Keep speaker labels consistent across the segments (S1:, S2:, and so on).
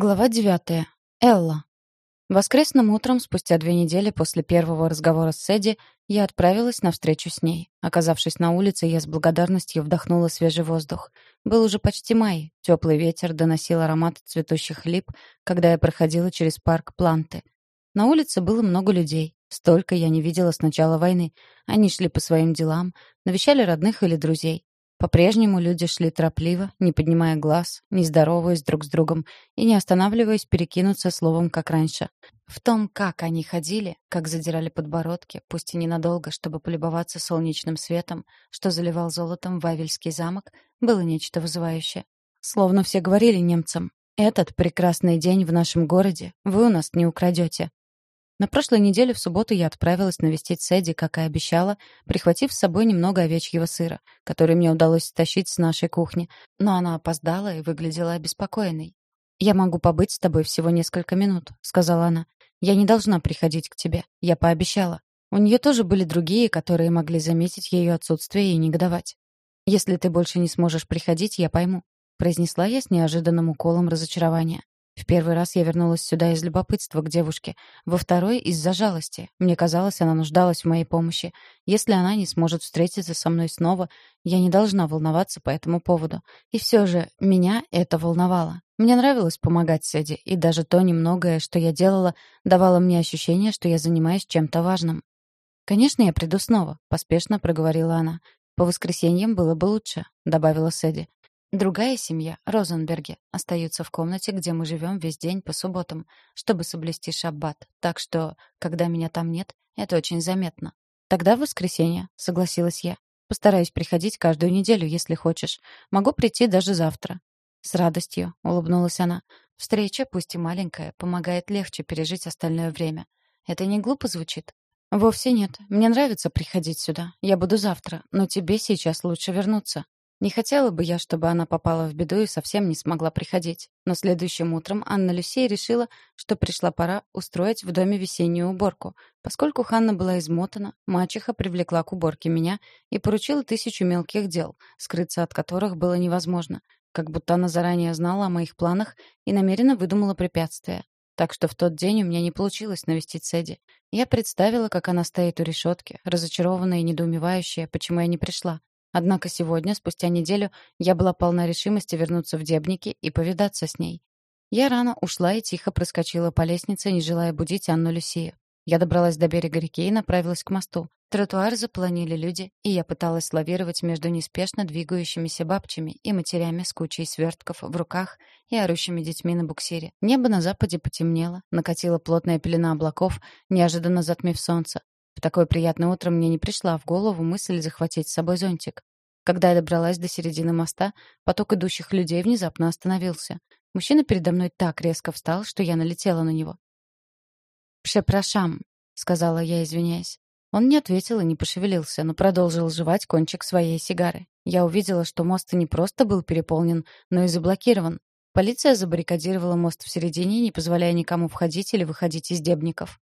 S1: Глава девятая. Элла. Воскресным утром, спустя две недели после первого разговора с Эдди, я отправилась на встречу с ней. Оказавшись на улице, я с благодарностью вдохнула свежий воздух. Был уже почти май, теплый ветер доносил аромат цветущих лип, когда я проходила через парк Планты. На улице было много людей. Столько я не видела с начала войны. Они шли по своим делам, навещали родных или друзей. По-прежнему люди шли торопливо, не поднимая глаз, не здороваясь друг с другом и не останавливаясь перекинуться словом, как раньше. В том, как они ходили, как задирали подбородки, пусть и ненадолго, чтобы полюбоваться солнечным светом, что заливал золотом Вавельский замок, было нечто вызывающее. Словно все говорили немцам, «Этот прекрасный день в нашем городе вы у нас не украдете». На прошлой неделе в субботу я отправилась навестить Сэдди, как и обещала, прихватив с собой немного овечьего сыра, который мне удалось стащить с нашей кухни, но она опоздала и выглядела обеспокоенной. «Я могу побыть с тобой всего несколько минут», — сказала она. «Я не должна приходить к тебе. Я пообещала». У нее тоже были другие, которые могли заметить ее отсутствие и негодовать. «Если ты больше не сможешь приходить, я пойму», — произнесла я с неожиданным уколом разочарования. В первый раз я вернулась сюда из любопытства к девушке, во второй — из-за жалости. Мне казалось, она нуждалась в моей помощи. Если она не сможет встретиться со мной снова, я не должна волноваться по этому поводу. И все же меня это волновало. Мне нравилось помогать Сэдди, и даже то немногое, что я делала, давало мне ощущение, что я занимаюсь чем-то важным. «Конечно, я приду снова», — поспешно проговорила она. «По воскресеньям было бы лучше», — добавила Сэдди. Другая семья, Розенберги, остаются в комнате, где мы живем весь день по субботам, чтобы соблюсти шаббат. Так что, когда меня там нет, это очень заметно. Тогда в воскресенье, согласилась я. Постараюсь приходить каждую неделю, если хочешь. Могу прийти даже завтра. С радостью, улыбнулась она. Встреча, пусть и маленькая, помогает легче пережить остальное время. Это не глупо звучит? Вовсе нет. Мне нравится приходить сюда. Я буду завтра, но тебе сейчас лучше вернуться. Не хотела бы я, чтобы она попала в беду и совсем не смогла приходить. Но следующим утром Анна Люсей решила, что пришла пора устроить в доме весеннюю уборку. Поскольку Ханна была измотана, мачеха привлекла к уборке меня и поручила тысячу мелких дел, скрыться от которых было невозможно. Как будто она заранее знала о моих планах и намеренно выдумала препятствия. Так что в тот день у меня не получилось навестить Сэдди. Я представила, как она стоит у решетки, разочарованная и недоумевающая, почему я не пришла. Однако сегодня, спустя неделю, я была полна решимости вернуться в Дебники и повидаться с ней. Я рано ушла и тихо проскочила по лестнице, не желая будить Анну Люсию. Я добралась до берега реки и направилась к мосту. Тротуар заполонили люди, и я пыталась лавировать между неспешно двигающимися бабчами и матерями с кучей свертков в руках и орущими детьми на буксире. Небо на западе потемнело, накатила плотная пелена облаков, неожиданно затмив солнце. В такое приятное утро мне не пришла в голову мысль захватить с собой зонтик. Когда я добралась до середины моста, поток идущих людей внезапно остановился. Мужчина передо мной так резко встал, что я налетела на него. «Пшепрошам», — сказала я, извиняясь. Он не ответил и не пошевелился, но продолжил жевать кончик своей сигары. Я увидела, что мост не просто был переполнен, но и заблокирован. Полиция забаррикадировала мост в середине, не позволяя никому входить или выходить из дебников.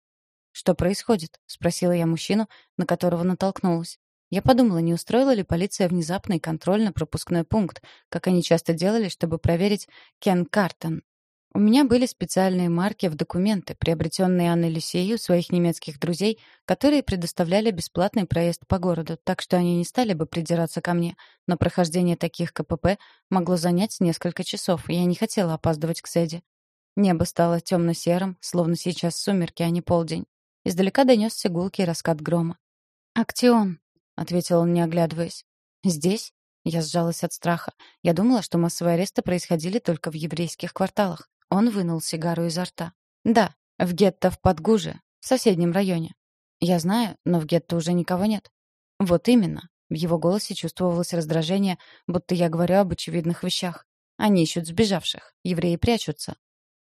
S1: «Что происходит?» — спросила я мужчину, на которого натолкнулась. Я подумала, не устроила ли полиция внезапный контрольно-пропускной пункт, как они часто делали, чтобы проверить Кен Картон. У меня были специальные марки в документы, приобретенные Анной Люсеей у своих немецких друзей, которые предоставляли бесплатный проезд по городу, так что они не стали бы придираться ко мне. Но прохождение таких КПП могло занять несколько часов, и я не хотела опаздывать к Сэдди. Небо стало темно-серым, словно сейчас сумерки, а не полдень. Издалека донесся гулкий раскат грома. «Актион», — ответил он, не оглядываясь. «Здесь?» Я сжалась от страха. Я думала, что массовые аресты происходили только в еврейских кварталах. Он вынул сигару изо рта. «Да, в гетто в Подгуже, в соседнем районе». «Я знаю, но в гетто уже никого нет». «Вот именно». В его голосе чувствовалось раздражение, будто я говорю об очевидных вещах. Они ищут сбежавших. Евреи прячутся.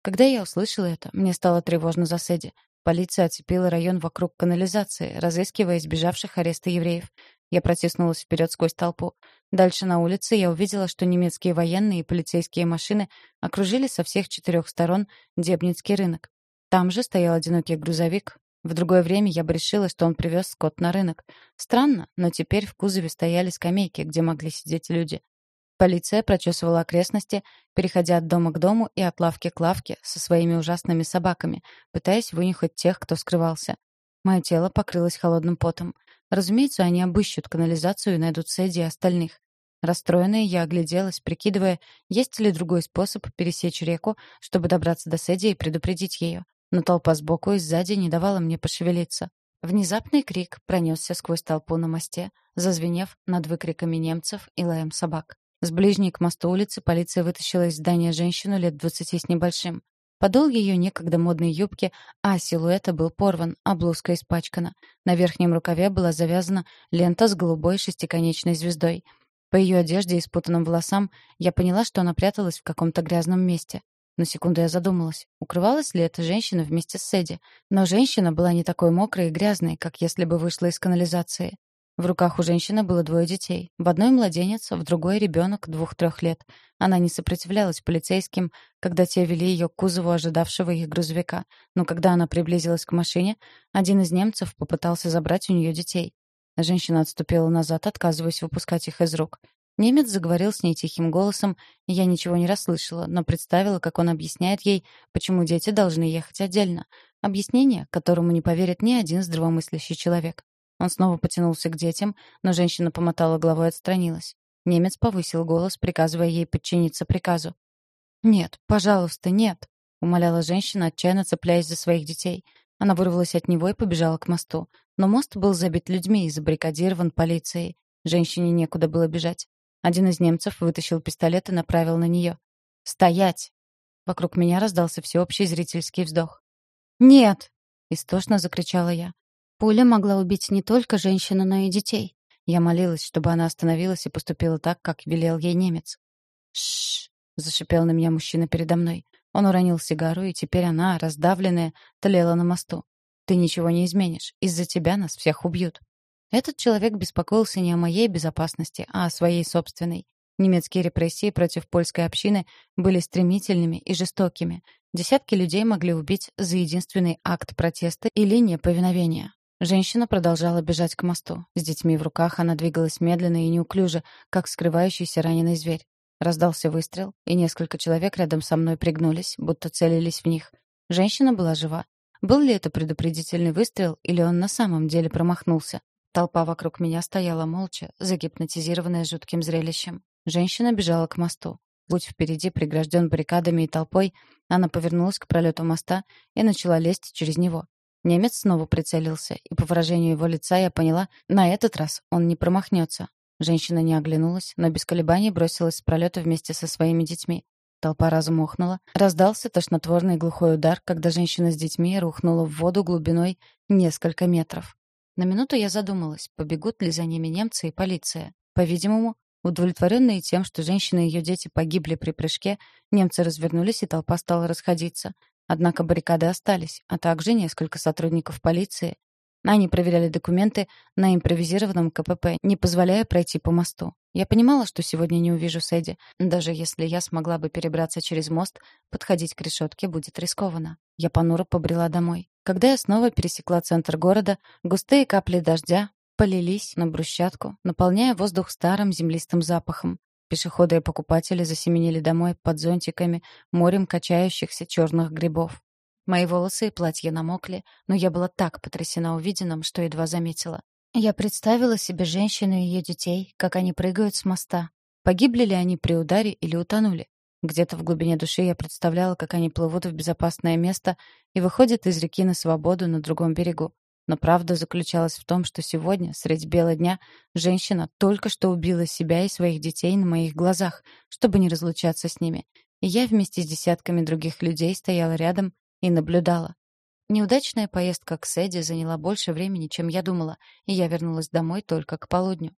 S1: Когда я услышала это, мне стало тревожно за Сэдди. Полиция оцепила район вокруг канализации, разыскивая избежавших ареста евреев. Я протиснулась вперед сквозь толпу. Дальше на улице я увидела, что немецкие военные и полицейские машины окружили со всех четырех сторон Дебницкий рынок. Там же стоял одинокий грузовик. В другое время я бы решила, что он привез скот на рынок. Странно, но теперь в кузове стояли скамейки, где могли сидеть люди. Полиция прочесывала окрестности, переходя от дома к дому и от лавки к лавке со своими ужасными собаками, пытаясь вынюхать тех, кто скрывался. Мое тело покрылось холодным потом. Разумеется, они обыщут канализацию и найдут Сэдди и остальных. Расстроенная, я огляделась, прикидывая, есть ли другой способ пересечь реку, чтобы добраться до Сэдди и предупредить ее. Но толпа сбоку и сзади не давала мне пошевелиться. Внезапный крик пронесся сквозь толпу на мосте, зазвенев над выкриками немцев и лаем собак. С ближней к мосту улицы полиция вытащила из здания женщину лет двадцати с небольшим. Подол ее некогда модной юбки, а силуэта был порван, а блузка испачкана. На верхнем рукаве была завязана лента с голубой шестиконечной звездой. По ее одежде и спутанным волосам я поняла, что она пряталась в каком-то грязном месте. На секунду я задумалась, укрывалась ли эта женщина вместе с Сэдди. Но женщина была не такой мокрой и грязной, как если бы вышла из канализации. В руках у женщины было двое детей. В одной младенец, в другой ребенок двух-трех лет. Она не сопротивлялась полицейским, когда те вели ее к кузову ожидавшего их грузовика. Но когда она приблизилась к машине, один из немцев попытался забрать у нее детей. Женщина отступила назад, отказываясь выпускать их из рук. Немец заговорил с ней тихим голосом, и я ничего не расслышала, но представила, как он объясняет ей, почему дети должны ехать отдельно. Объяснение, которому не поверит ни один здравомыслящий человек. Он снова потянулся к детям, но женщина помотала головой и отстранилась. Немец повысил голос, приказывая ей подчиниться приказу. «Нет, пожалуйста, нет», — умоляла женщина, отчаянно цепляясь за своих детей. Она вырвалась от него и побежала к мосту. Но мост был забит людьми и забаррикадирован полицией. Женщине некуда было бежать. Один из немцев вытащил пистолет и направил на нее. «Стоять!» Вокруг меня раздался всеобщий зрительский вздох. «Нет!» — истошно закричала я. Пуля могла убить не только женщину, но и детей. Я молилась, чтобы она остановилась и поступила так, как велел ей немец. «Шш!» — зашипел на меня мужчина передо мной. Он уронил сигару, и теперь она, раздавленная, тлела на мосту. «Ты ничего не изменишь. Из-за тебя нас всех убьют». Этот человек беспокоился не о моей безопасности, а о своей собственной. Немецкие репрессии против польской общины были стремительными и жестокими. Десятки людей могли убить за единственный акт протеста или неповиновения. Женщина продолжала бежать к мосту. С детьми в руках она двигалась медленно и неуклюже, как скрывающийся раненый зверь. Раздался выстрел, и несколько человек рядом со мной пригнулись, будто целились в них. Женщина была жива. Был ли это предупредительный выстрел, или он на самом деле промахнулся? Толпа вокруг меня стояла молча, загипнотизированная жутким зрелищем. Женщина бежала к мосту. Путь впереди прегражден баррикадами и толпой, она повернулась к пролету моста и начала лезть через него. Немец снова прицелился, и по выражению его лица я поняла, на этот раз он не промахнется. Женщина не оглянулась, но без колебаний бросилась с пролета вместе со своими детьми. Толпа разом охнула. Раздался тошнотворный глухой удар, когда женщина с детьми рухнула в воду глубиной несколько метров. На минуту я задумалась, побегут ли за ними немцы и полиция. По-видимому, удовлетворенные тем, что женщина и ее дети погибли при прыжке, немцы развернулись, и толпа стала расходиться. Однако баррикады остались, а также несколько сотрудников полиции. Они проверяли документы на импровизированном КПП, не позволяя пройти по мосту. Я понимала, что сегодня не увижу Сэдди. Даже если я смогла бы перебраться через мост, подходить к решетке будет рискованно. Я понуро побрела домой. Когда я снова пересекла центр города, густые капли дождя полились на брусчатку, наполняя воздух старым землистым запахом. Пешеходы и покупатели засеменили домой под зонтиками, морем качающихся черных грибов. Мои волосы и платья намокли, но я была так потрясена увиденным, что едва заметила. Я представила себе женщину и ее детей, как они прыгают с моста. Погибли ли они при ударе или утонули? Где-то в глубине души я представляла, как они плывут в безопасное место и выходят из реки на свободу на другом берегу. Но правда заключалась в том, что сегодня, средь бела дня, женщина только что убила себя и своих детей на моих глазах, чтобы не разлучаться с ними. И я вместе с десятками других людей стояла рядом и наблюдала. Неудачная поездка к Сэдди заняла больше времени, чем я думала, и я вернулась домой только к полудню.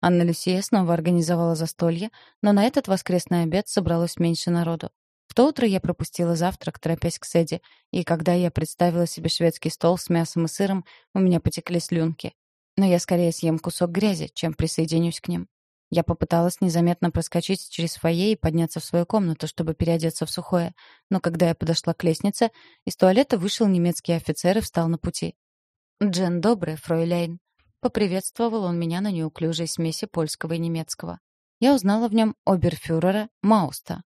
S1: Анна Люсия снова организовала застолье, но на этот воскресный обед собралось меньше народу. В то утро я пропустила завтрак, торопясь к Сэдди, и когда я представила себе шведский стол с мясом и сыром, у меня потекли слюнки. Но я скорее съем кусок грязи, чем присоединюсь к ним. Я попыталась незаметно проскочить через фойе и подняться в свою комнату, чтобы переодеться в сухое. Но когда я подошла к лестнице, из туалета вышел немецкий офицер и встал на пути. «Джен добрый, фройляйн». Поприветствовал он меня на неуклюжей смеси польского и немецкого. я узнала в нем оберфюрера Мауста.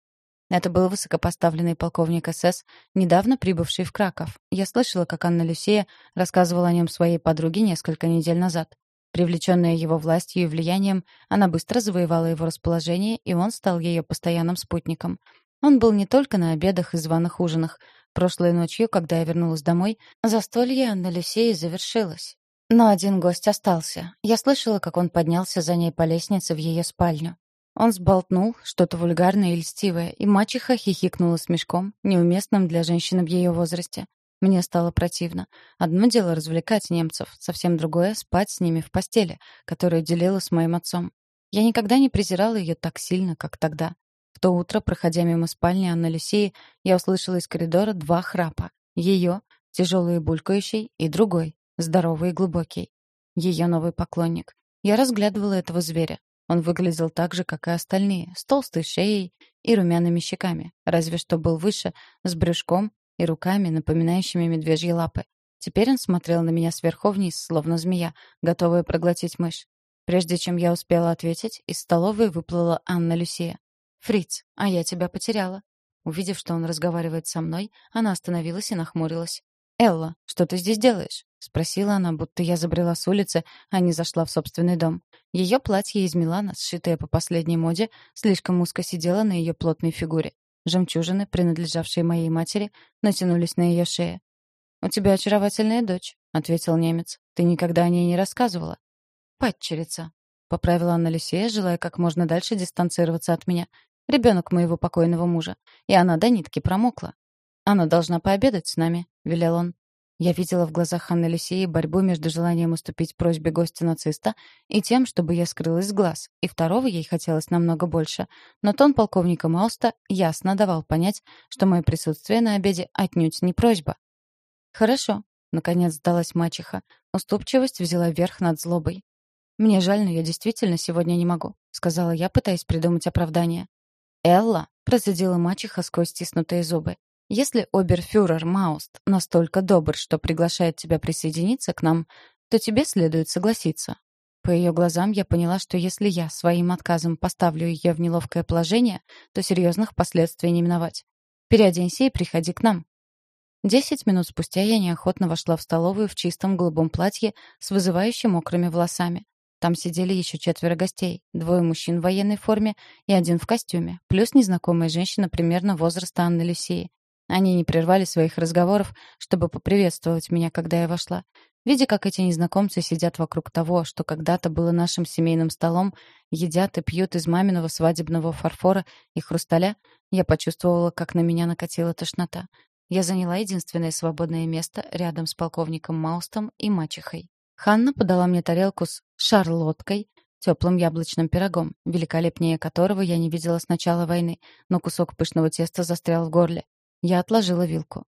S1: Это был высокопоставленный полковник СС, недавно прибывший в Краков. Я слышала, как Анна Люсия рассказывала о нем своей подруге несколько недель назад. Привлеченная его властью и влиянием, она быстро завоевала его расположение, и он стал ее постоянным спутником. Он был не только на обедах и званых ужинах. Прошлой ночью, когда я вернулась домой, застолье Анны Люсии завершилось. Но один гость остался. Я слышала, как он поднялся за ней по лестнице в ее спальню. Он сболтнул что-то вульгарное и льстивое, и мачеха хихикнула смешком, неуместным для женщины в ее возрасте. Мне стало противно. Одно дело развлекать немцев, совсем другое — спать с ними в постели, которую делила с моим отцом. Я никогда не презирала ее так сильно, как тогда. В то утро, проходя мимо спальни Анны Люсии, я услышала из коридора два храпа. Ее, тяжелый и булькающий, и другой, здоровый и глубокий. Ее новый поклонник. Я разглядывала этого зверя. Он выглядел так же, как и остальные, с толстой шеей и румяными щеками, разве что был выше, с брюшком и руками, напоминающими медвежьи лапы. Теперь он смотрел на меня сверху вниз, словно змея, готовая проглотить мышь. Прежде чем я успела ответить, из столовой выплыла Анна Люсия. «Фриц, а я тебя потеряла». Увидев, что он разговаривает со мной, она остановилась и нахмурилась. «Элла, что ты здесь делаешь?» — спросила она, будто я забрела с улицы, а не зашла в собственный дом. Ее платье из Милана, сшитое по последней моде, слишком узко сидело на ее плотной фигуре. Жемчужины, принадлежавшие моей матери, натянулись на ее шее. «У тебя очаровательная дочь», — ответил немец. «Ты никогда о ней не рассказывала». «Падчерица», — поправила Анна Люсия, желая как можно дальше дистанцироваться от меня. «Ребенок моего покойного мужа. И она до нитки промокла. Она должна пообедать с нами», — велел он. Я видела в глазах Анны Лисеи борьбу между желанием уступить просьбе гостя-нациста и тем, чтобы я скрылась с глаз, и второго ей хотелось намного больше. Но тон полковника Мауста ясно давал понять, что мое присутствие на обеде отнюдь не просьба. «Хорошо», — наконец сдалась мачеха. Уступчивость взяла верх над злобой. «Мне жаль, но я действительно сегодня не могу», — сказала я, пытаясь придумать оправдание. «Элла», — процедила мачеха сквозь стиснутые зубы, если оберфюрер Мауст настолько добр, что приглашает тебя присоединиться к нам, то тебе следует согласиться. По ее глазам я поняла, что если я своим отказом поставлю ее в неловкое положение, то серьезных последствий не миновать. Переоденься и приходи к нам. Десять минут спустя я неохотно вошла в столовую в чистом голубом платье с вызывающими мокрыми волосами. Там сидели еще четверо гостей, двое мужчин в военной форме и один в костюме, плюс незнакомая женщина примерно возраста Анны Люсии. Они не прервали своих разговоров, чтобы поприветствовать меня, когда я вошла. Видя, как эти незнакомцы сидят вокруг того, что когда-то было нашим семейным столом, едят и пьют из маминого свадебного фарфора и хрусталя, я почувствовала, как на меня накатила тошнота. Я заняла единственное свободное место рядом с полковником Маустом и мачехой. Ханна подала мне тарелку с шарлоткой, теплым яблочным пирогом, великолепнее которого я не видела с начала войны, но кусок пышного теста застрял в горле. Я отложила вилку.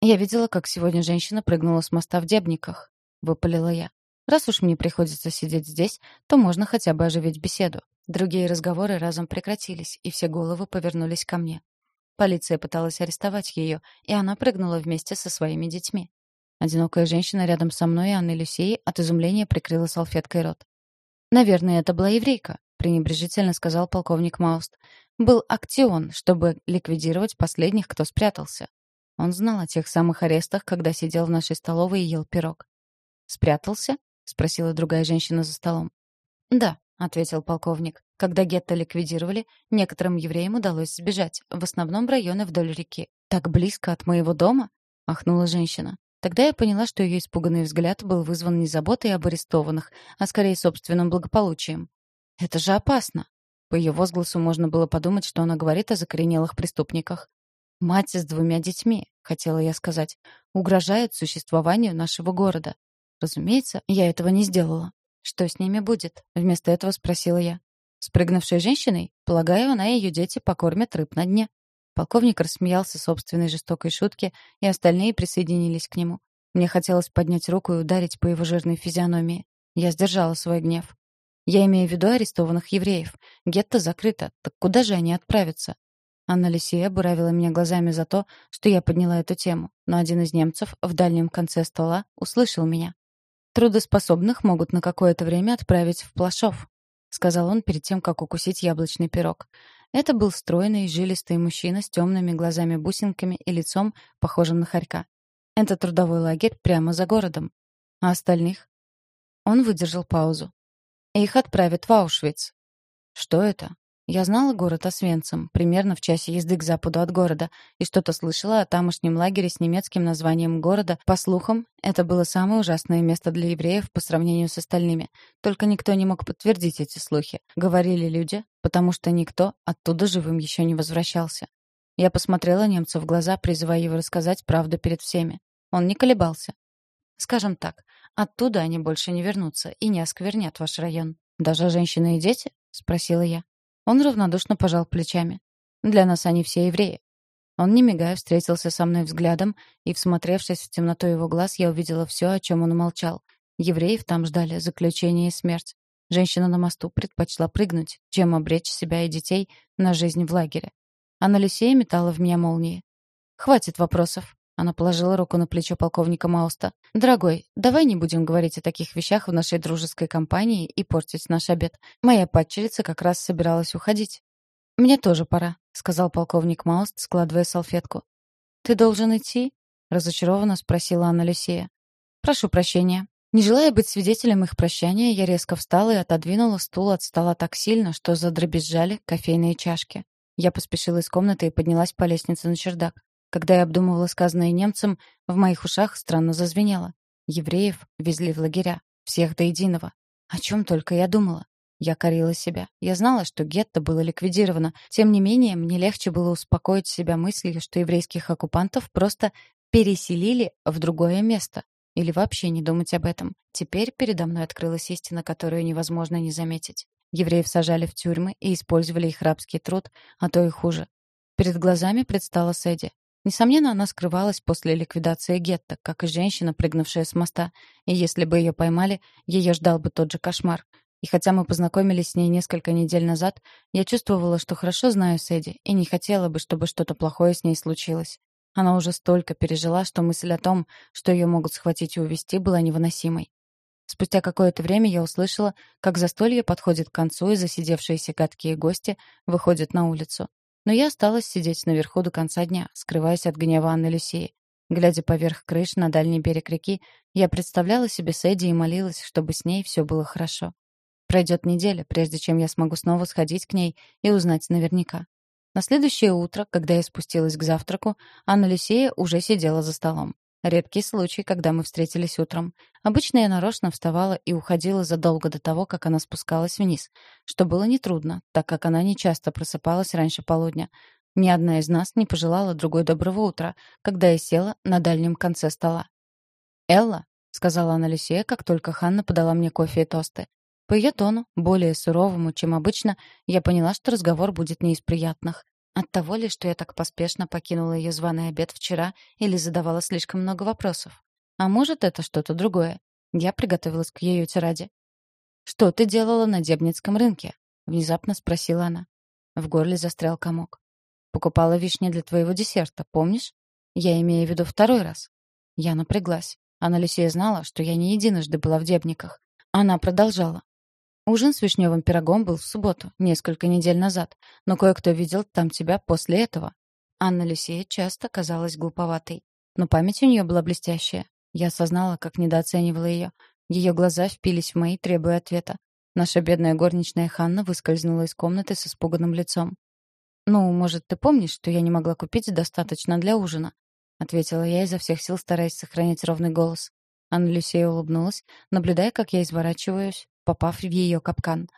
S1: «Я видела, как сегодня женщина прыгнула с моста в Дебниках», — выпалила я. «Раз уж мне приходится сидеть здесь, то можно хотя бы оживить беседу». Другие разговоры разом прекратились, и все головы повернулись ко мне. Полиция пыталась арестовать ее, и она прыгнула вместе со своими детьми. Одинокая женщина рядом со мной и Анной Люсией от изумления прикрыла салфеткой рот. «Наверное, это была еврейка», — пренебрежительно сказал полковник Мауст был актион, чтобы ликвидировать последних, кто спрятался. Он знал о тех самых арестах, когда сидел в нашей столовой и ел пирог. «Спрятался?» — спросила другая женщина за столом. «Да», — ответил полковник. «Когда гетто ликвидировали, некоторым евреям удалось сбежать, в основном в районы вдоль реки. Так близко от моего дома?» — ахнула женщина. Тогда я поняла, что ее испуганный взгляд был вызван не заботой об арестованных, а скорее собственным благополучием. «Это же опасно!» По ее возгласу можно было подумать, что она говорит о закоренелых преступниках. «Мать с двумя детьми», — хотела я сказать, — «угрожает существованию нашего города». Разумеется, я этого не сделала. «Что с ними будет?» — вместо этого спросила я. Спрыгнувшей женщиной, полагаю, она и ее дети покормят рыб на дне. Полковник рассмеялся собственной жестокой шутке, и остальные присоединились к нему. Мне хотелось поднять руку и ударить по его жирной физиономии. Я сдержала свой гнев. Я имею в виду арестованных евреев. Гетто закрыто. Так куда же они отправятся? Анна Лисия буравила меня глазами за то, что я подняла эту тему, но один из немцев в дальнем конце стола услышал меня. Трудоспособных могут на какое-то время отправить в Плашов. — сказал он перед тем, как укусить яблочный пирог. Это был стройный, жилистый мужчина с темными глазами-бусинками и лицом, похожим на хорька. Это трудовой лагерь прямо за городом. А остальных? Он выдержал паузу. Их отправят в Аушвиц. Что это? Я знала город Освенцим, примерно в часе езды к западу от города, и что-то слышала о тамошнем лагере с немецким названием города. По слухам, это было самое ужасное место для евреев по сравнению с остальными. Только никто не мог подтвердить эти слухи. Говорили люди, потому что никто оттуда живым еще не возвращался. Я посмотрела немцу в глаза, призывая его рассказать правду перед всеми. Он не колебался. Скажем так, оттуда они больше не вернутся и не осквернят ваш район. Даже женщины и дети? спросила я. Он равнодушно пожал плечами. «Для нас они все евреи». Он, не мигая, встретился со мной взглядом, и, всмотревшись в темноту его глаз, я увидела все, о чем он умолчал. Евреев там ждали заключение и смерть. Женщина на мосту предпочла прыгнуть, чем обречь себя и детей на жизнь в лагере. Анна Люсея метала в меня молнии. «Хватит вопросов». Она положила руку на плечо полковника Мауста. «Дорогой, давай не будем говорить о таких вещах в нашей дружеской компании и портить наш обед. Моя падчерица как раз собиралась уходить». «Мне тоже пора», — сказал полковник Мауст, складывая салфетку. «Ты должен идти?» — разочарованно спросила Анна Люсия. «Прошу прощения». Не желая быть свидетелем их прощания, я резко встала и отодвинула стул от стола так сильно, что задребезжали кофейные чашки. Я поспешила из комнаты и поднялась по лестнице на чердак. Когда я обдумывала сказанное немцам, в моих ушах странно зазвенело. Евреев везли в лагеря. Всех до единого. О чем только я думала. Я корила себя. Я знала, что гетто было ликвидировано. Тем не менее, мне легче было успокоить себя мыслью, что еврейских оккупантов просто переселили в другое место. Или вообще не думать об этом. Теперь передо мной открылась истина, которую невозможно не заметить. Евреев сажали в тюрьмы и использовали их рабский труд, а то и хуже. Перед глазами предстала Сэдди. Несомненно, она скрывалась после ликвидации гетто, как и женщина, прыгнувшая с моста. И если бы ее поймали, ее ждал бы тот же кошмар. И хотя мы познакомились с ней несколько недель назад, я чувствовала, что хорошо знаю Сэдди, и не хотела бы, чтобы что-то плохое с ней случилось. Она уже столько пережила, что мысль о том, что ее могут схватить и увезти, была невыносимой. Спустя какое-то время я услышала, как застолье подходит к концу, и засидевшиеся гадкие гости выходят на улицу. Но я осталась сидеть наверху до конца дня, скрываясь от гнева Анны Люсии. Глядя поверх крыш на дальний берег реки, я представляла себе Сэдди и молилась, чтобы с ней все было хорошо. Пройдет неделя, прежде чем я смогу снова сходить к ней и узнать наверняка. На следующее утро, когда я спустилась к завтраку, Анна Люсия уже сидела за столом. Редкий случай, когда мы встретились утром. Обычно я нарочно вставала и уходила задолго до того, как она спускалась вниз, что было нетрудно, так как она нечасто просыпалась раньше полудня. Ни одна из нас не пожелала другой доброго утра, когда я села на дальнем конце стола. «Элла», — сказала она Люсия, как только Ханна подала мне кофе и тосты. По ее тону, более суровому, чем обычно, я поняла, что разговор будет не из приятных. От того ли, что я так поспешно покинула ее званый обед вчера или задавала слишком много вопросов? А может, это что-то другое? Я приготовилась к ее тираде. «Что ты делала на Дебницком рынке?» — внезапно спросила она. В горле застрял комок. «Покупала вишни для твоего десерта, помнишь? Я имею в виду второй раз». Я напряглась. Анна Люсия знала, что я не единожды была в Дебниках. Она продолжала. Ужин с вишневым пирогом был в субботу, несколько недель назад, но кое-кто видел там тебя после этого. Анна Люсия часто казалась глуповатой, но память у нее была блестящая. Я осознала, как недооценивала ее. Ее глаза впились в мои, требуя ответа. Наша бедная горничная Ханна выскользнула из комнаты с испуганным лицом. «Ну, может, ты помнишь, что я не могла купить достаточно для ужина?» — ответила я изо всех сил, стараясь сохранить ровный голос. Анна Люсия улыбнулась, наблюдая, как я изворачиваюсь, попав в ее капкан.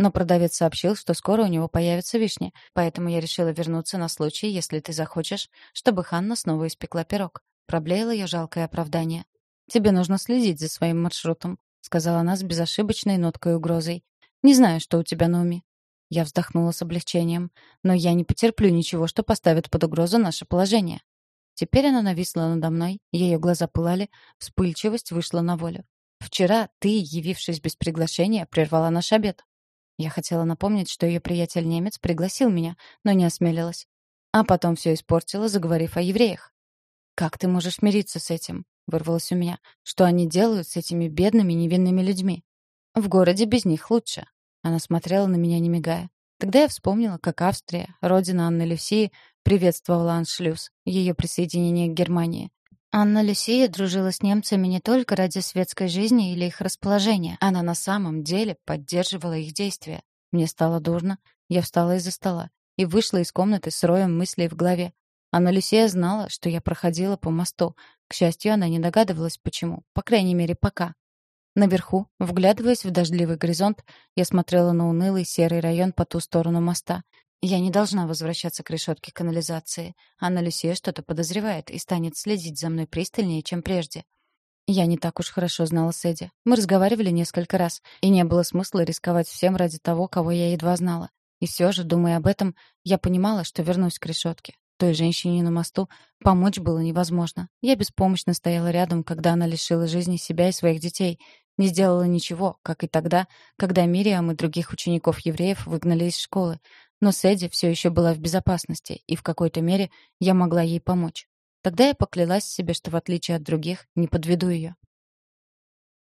S1: Но продавец сообщил, что скоро у него появятся вишни, поэтому я решила вернуться на случай, если ты захочешь, чтобы Ханна снова испекла пирог. Проблеяло ее жалкое оправдание. «Тебе нужно следить за своим маршрутом», — сказала она с безошибочной ноткой угрозой. «Не знаю, что у тебя на уме». Я вздохнула с облегчением. «Но я не потерплю ничего, что поставит под угрозу наше положение». Теперь она нависла надо мной, ее глаза пылали, вспыльчивость вышла на волю. Вчера ты, явившись без приглашения, прервала наш обед. Я хотела напомнить, что ее приятель-немец пригласил меня, но не осмелилась. А потом все испортила, заговорив о евреях. «Как ты можешь мириться с этим?» — вырвалось у меня. «Что они делают с этими бедными невинными людьми? В городе без них лучше». Она смотрела на меня, не мигая. Тогда я вспомнила, как Австрия, родина Анны Люсии, приветствовала Аншлюс, ее присоединение к Германии. Анна Люсия дружила с немцами не только ради светской жизни или их расположения. Она на самом деле поддерживала их действия. Мне стало дурно. Я встала из-за стола и вышла из комнаты с роем мыслей в голове. Анна Люсия знала, что я проходила по мосту. К счастью, она не догадывалась, почему. По крайней мере, пока. Наверху, вглядываясь в дождливый горизонт, я смотрела на унылый серый район по ту сторону моста. Я не должна возвращаться к решетке канализации. Анна Люсия что-то подозревает и станет следить за мной пристальнее, чем прежде. Я не так уж хорошо знала Сэдди. Мы разговаривали несколько раз, и не было смысла рисковать всем ради того, кого я едва знала. И все же, думая об этом, я понимала, что вернусь к решетке. Той женщине на мосту помочь было невозможно. Я беспомощно стояла рядом, когда она лишила жизни себя и своих детей. Не сделала ничего, как и тогда, когда Мириам и других учеников-евреев выгнали из школы. Но Сэдди все еще была в безопасности, и в какой-то мере я могла ей помочь. Тогда я поклялась себе, что в отличие от других, не подведу ее.